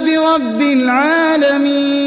برب العالمين.